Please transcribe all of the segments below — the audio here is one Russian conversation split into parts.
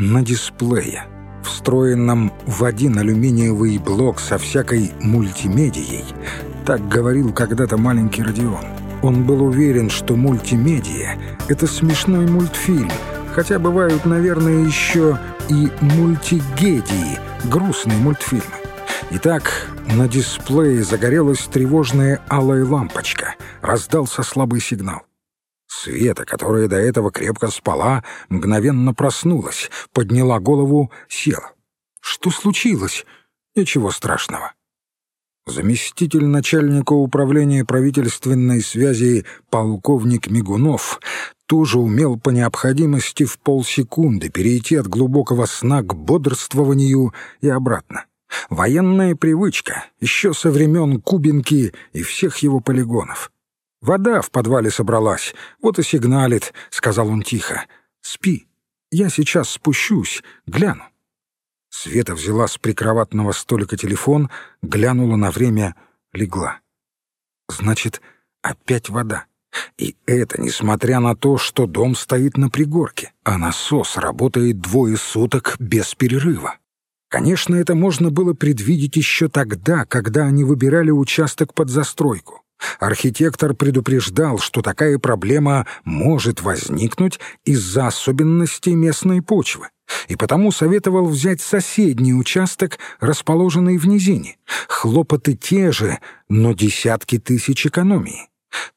на дисплее, встроенном в один алюминиевый блок со всякой мультимедией. Так говорил когда-то маленький Родион. Он был уверен, что мультимедия — это смешной мультфильм, хотя бывают, наверное, еще и мультигедии, грустные мультфильмы. Итак, на дисплее загорелась тревожная алая лампочка. Раздался слабый сигнал. Света, которая до этого крепко спала, мгновенно проснулась, подняла голову, села. Что случилось? Ничего страшного. Заместитель начальника управления правительственной связи полковник Мигунов тоже умел по необходимости в полсекунды перейти от глубокого сна к бодрствованию и обратно. Военная привычка еще со времен Кубинки и всех его полигонов. «Вода в подвале собралась, вот и сигналит», — сказал он тихо. «Спи, я сейчас спущусь, гляну». Света взяла с прикроватного столика телефон, глянула на время, легла. «Значит, опять вода. И это несмотря на то, что дом стоит на пригорке, а насос работает двое суток без перерыва. Конечно, это можно было предвидеть еще тогда, когда они выбирали участок под застройку. Архитектор предупреждал, что такая проблема может возникнуть из-за особенностей местной почвы, и потому советовал взять соседний участок, расположенный в низине. Хлопоты те же, но десятки тысяч экономии.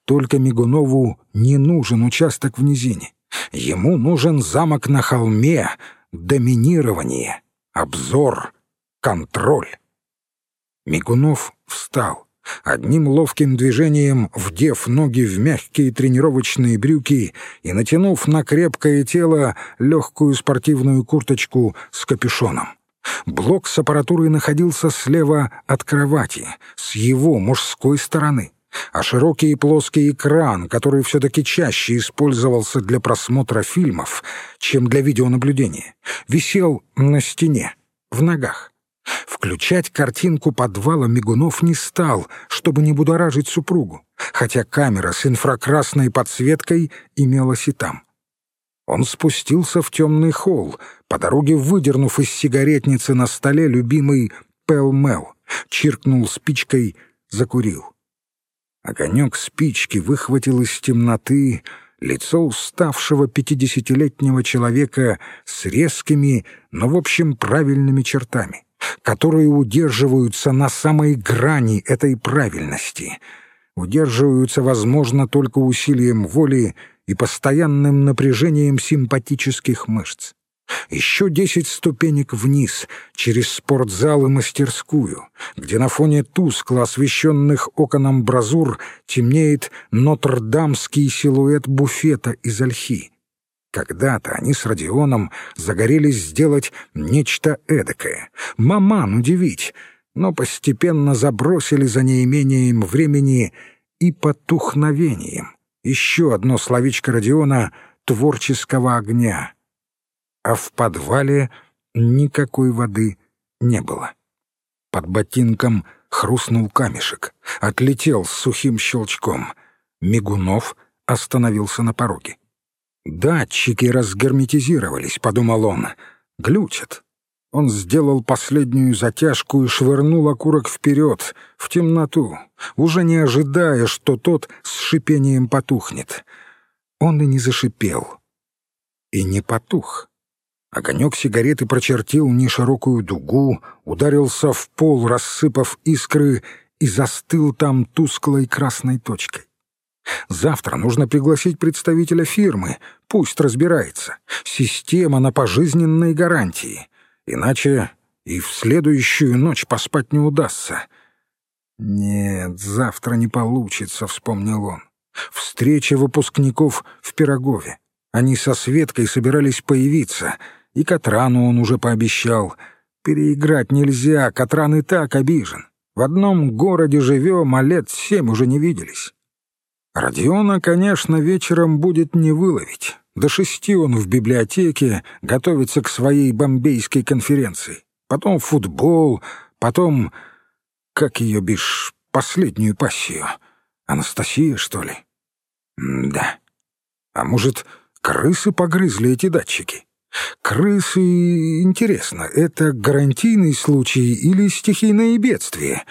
Только Мигунову не нужен участок в низине. Ему нужен замок на холме, доминирование, обзор, контроль. Мигунов встал одним ловким движением вдев ноги в мягкие тренировочные брюки и натянув на крепкое тело легкую спортивную курточку с капюшоном. Блок с аппаратурой находился слева от кровати, с его мужской стороны, а широкий и плоский экран, который все-таки чаще использовался для просмотра фильмов, чем для видеонаблюдения, висел на стене, в ногах. Включать картинку подвала Мигунов не стал, чтобы не будоражить супругу, хотя камера с инфракрасной подсветкой имелась и там. Он спустился в темный холл, по дороге выдернув из сигаретницы на столе любимый пэл-мэл, чиркнул спичкой, закурил. Огонек спички выхватил из темноты лицо уставшего пятидесятилетнего человека с резкими, но, в общем, правильными чертами которые удерживаются на самой грани этой правильности, удерживаются, возможно, только усилием воли и постоянным напряжением симпатических мышц. Еще десять ступенек вниз, через спортзал и мастерскую, где на фоне тускло освещенных окон амбразур темнеет нотр-дамский силуэт буфета из ольхи. Когда-то они с Родионом загорелись сделать нечто эдакое, маман удивить, но постепенно забросили за неимением времени и потухновением. Еще одно словечко Родиона творческого огня. А в подвале никакой воды не было. Под ботинком хрустнул камешек, отлетел с сухим щелчком. Мигунов остановился на пороге. «Датчики разгерметизировались», — подумал он. «Глючат». Он сделал последнюю затяжку и швырнул окурок вперед, в темноту, уже не ожидая, что тот с шипением потухнет. Он и не зашипел. И не потух. Огонек сигареты прочертил неширокую дугу, ударился в пол, рассыпав искры, и застыл там тусклой красной точкой. Завтра нужно пригласить представителя фирмы, пусть разбирается. Система на пожизненной гарантии. Иначе и в следующую ночь поспать не удастся. «Нет, завтра не получится», — вспомнил он. «Встреча выпускников в Пирогове. Они со Светкой собирались появиться, и Катрану он уже пообещал. Переиграть нельзя, Катран и так обижен. В одном городе живем, а лет семь уже не виделись. Родиона, конечно, вечером будет не выловить. До шести он в библиотеке готовится к своей бомбейской конференции. Потом футбол, потом... Как ее бишь, последнюю пассию? Анастасия, что ли? М да. А может, крысы погрызли эти датчики? Крысы, интересно, это гарантийный случай или стихийное бедствие?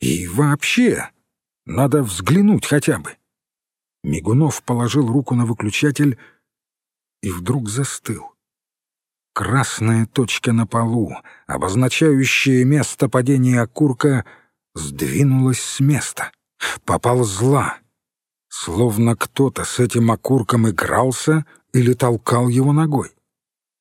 И вообще, надо взглянуть хотя бы. Мигунов положил руку на выключатель и вдруг застыл. Красная точка на полу, обозначающая место падения окурка, сдвинулась с места, поползла, словно кто-то с этим окурком игрался или толкал его ногой.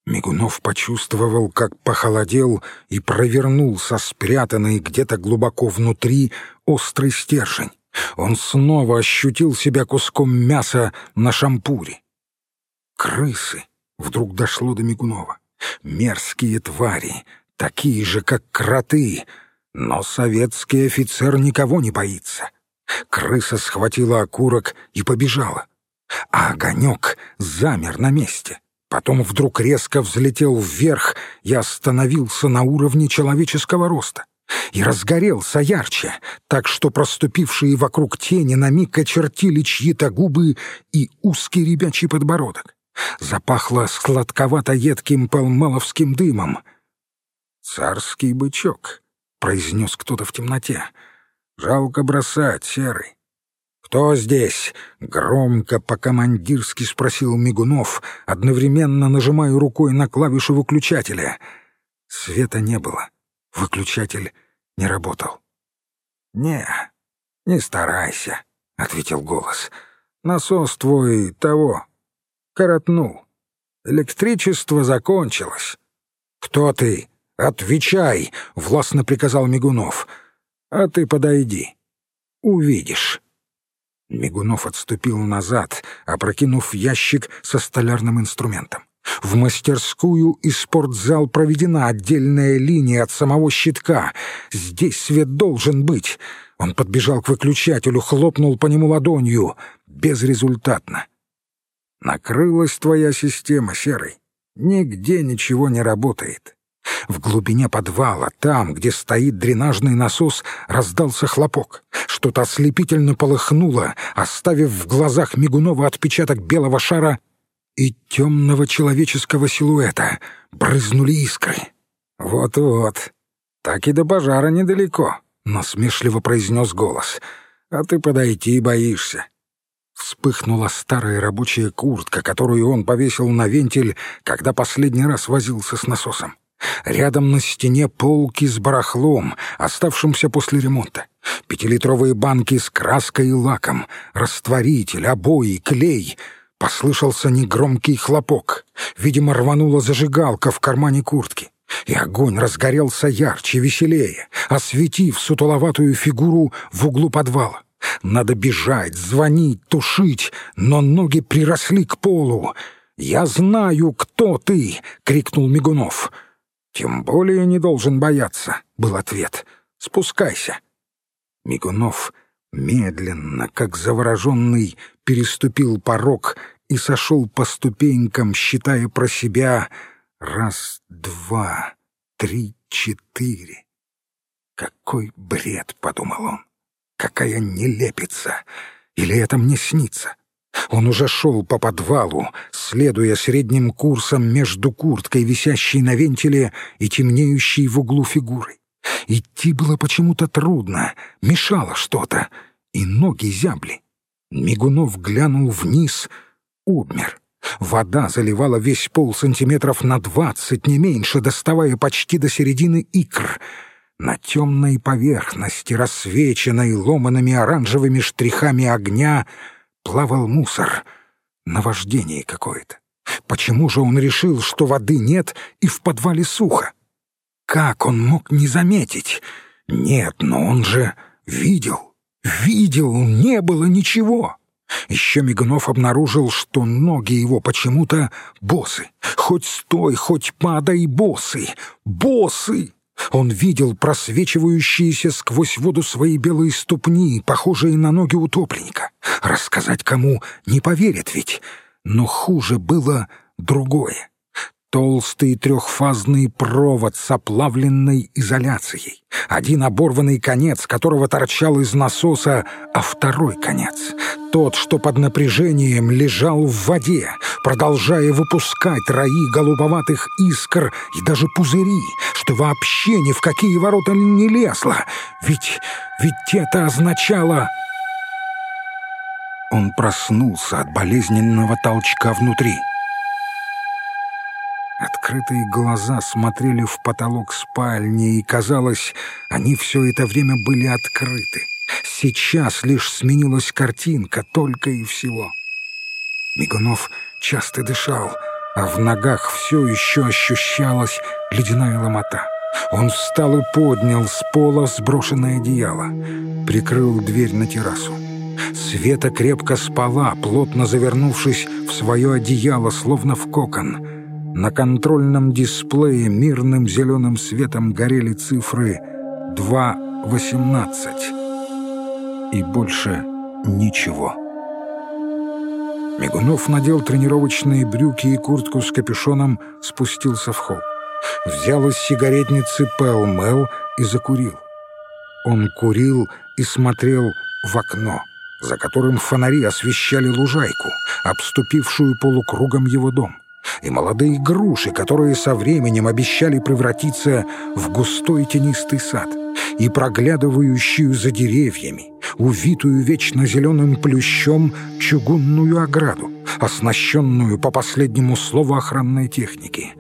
Мигунов почувствовал, как похолодел и провернул со спрятанной где-то глубоко внутри острый стержень. Он снова ощутил себя куском мяса на шампуре. Крысы. Вдруг дошло до Мигунова. Мерзкие твари, такие же, как кроты. Но советский офицер никого не боится. Крыса схватила окурок и побежала. А огонек замер на месте. Потом вдруг резко взлетел вверх и остановился на уровне человеческого роста. И разгорелся ярче, так что проступившие вокруг тени на миг очертили чьи-то губы и узкий ребячий подбородок. Запахло сладковато-едким палмаловским дымом. «Царский бычок», — произнес кто-то в темноте. «Жалко бросать, серый». «Кто здесь?» — громко по-командирски спросил Мигунов, одновременно нажимая рукой на клавишу выключателя. Света не было. Выключатель не работал. «Не, не старайся», — ответил голос. «Насос твой того, коротнул. Электричество закончилось. «Кто ты? Отвечай!» — властно приказал Мигунов. «А ты подойди. Увидишь». Мигунов отступил назад, опрокинув ящик со столярным инструментом. В мастерскую и спортзал проведена отдельная линия от самого щитка. Здесь свет должен быть. Он подбежал к выключателю, хлопнул по нему ладонью. Безрезультатно. Накрылась твоя система, Серый. Нигде ничего не работает. В глубине подвала, там, где стоит дренажный насос, раздался хлопок. Что-то ослепительно полыхнуло, оставив в глазах Мигунова отпечаток белого шара и темного человеческого силуэта. Брызнули искры. «Вот-вот, так и до пожара недалеко», — насмешливо произнес голос. «А ты подойти боишься. Вспыхнула старая рабочая куртка, которую он повесил на вентиль, когда последний раз возился с насосом. Рядом на стене полки с барахлом, оставшимся после ремонта. Пятилитровые банки с краской и лаком, растворитель, обои, клей. Послышался негромкий хлопок. Видимо, рванула зажигалка в кармане куртки. И огонь разгорелся ярче, веселее, осветив сутуловатую фигуру в углу подвала. Надо бежать, звонить, тушить, но ноги приросли к полу. «Я знаю, кто ты!» — крикнул Мигунов. «Тем более не должен бояться», — был ответ. «Спускайся». Мигунов медленно, как завороженный, переступил порог и сошел по ступенькам, считая про себя «раз, два, три, четыре». «Какой бред!» — подумал он. Какая нелепица! Или это мне снится? Он уже шел по подвалу, следуя средним курсом между курткой, висящей на вентиле, и темнеющей в углу фигурой. Идти было почему-то трудно, мешало что-то, и ноги зябли. Мигунов глянул вниз, обмер. Вода заливала весь пол сантиметров на двадцать, не меньше, доставая почти до середины икр — на темной поверхности, рассвеченной ломанными оранжевыми штрихами огня, плавал мусор. Наваждение какое-то. Почему же он решил, что воды нет и в подвале сухо? Как он мог не заметить? Нет, но он же видел. Видел, не было ничего. Еще Мигунов обнаружил, что ноги его почему-то босы. Хоть стой, хоть падай, босы. Босы! Он видел просвечивающиеся сквозь воду свои белые ступни, похожие на ноги утопленника. Рассказать кому не поверят ведь. Но хуже было другое. Толстый трехфазный провод с оплавленной изоляцией, один оборванный конец которого торчал из насоса, а второй конец, тот, что под напряжением лежал в воде, продолжая выпускать раи голубоватых искр и даже пузыри, что вообще ни в какие ворота не лезло, ведь, ведь это означало... Он проснулся от болезненного толчка внутри. Открытые глаза смотрели в потолок спальни, и, казалось, они все это время были открыты. Сейчас лишь сменилась картинка, только и всего. Мигунов часто дышал, а в ногах все еще ощущалась ледяная ломота. Он встал и поднял с пола сброшенное одеяло, прикрыл дверь на террасу. Света крепко спала, плотно завернувшись в свое одеяло, словно в кокон — на контрольном дисплее мирным зеленым светом горели цифры 2.18. И больше ничего. Мигунов надел тренировочные брюки и куртку с капюшоном, спустился в холл. Взял из сигаретницы Пэл-Мэл и закурил. Он курил и смотрел в окно, за которым фонари освещали лужайку, обступившую полукругом его дом и молодые груши, которые со временем обещали превратиться в густой тенистый сад, и проглядывающую за деревьями, увитую вечно зеленым плющом чугунную ограду, оснащенную по последнему слову охранной техники.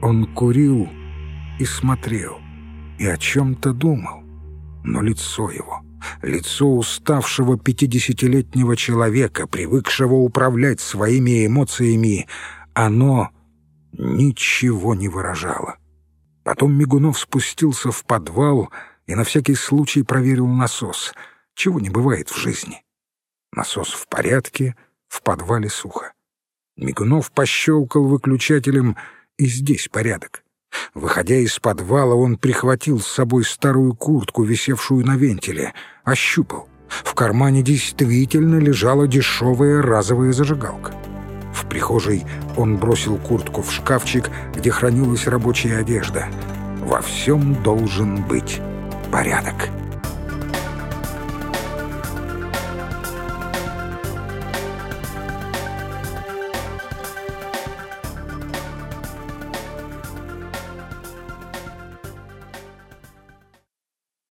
Он курил и смотрел, и о чем-то думал, но лицо его — лицо уставшего пятидесятилетнего человека, привыкшего управлять своими эмоциями, оно ничего не выражало. Потом Мигунов спустился в подвал и на всякий случай проверил насос, чего не бывает в жизни. Насос в порядке, в подвале сухо. Мигунов пощелкал выключателем, и здесь порядок. Выходя из подвала, он прихватил с собой старую куртку, висевшую на вентиле, ощупал. В кармане действительно лежала дешевая разовая зажигалка. В прихожей он бросил куртку в шкафчик, где хранилась рабочая одежда. Во всем должен быть порядок.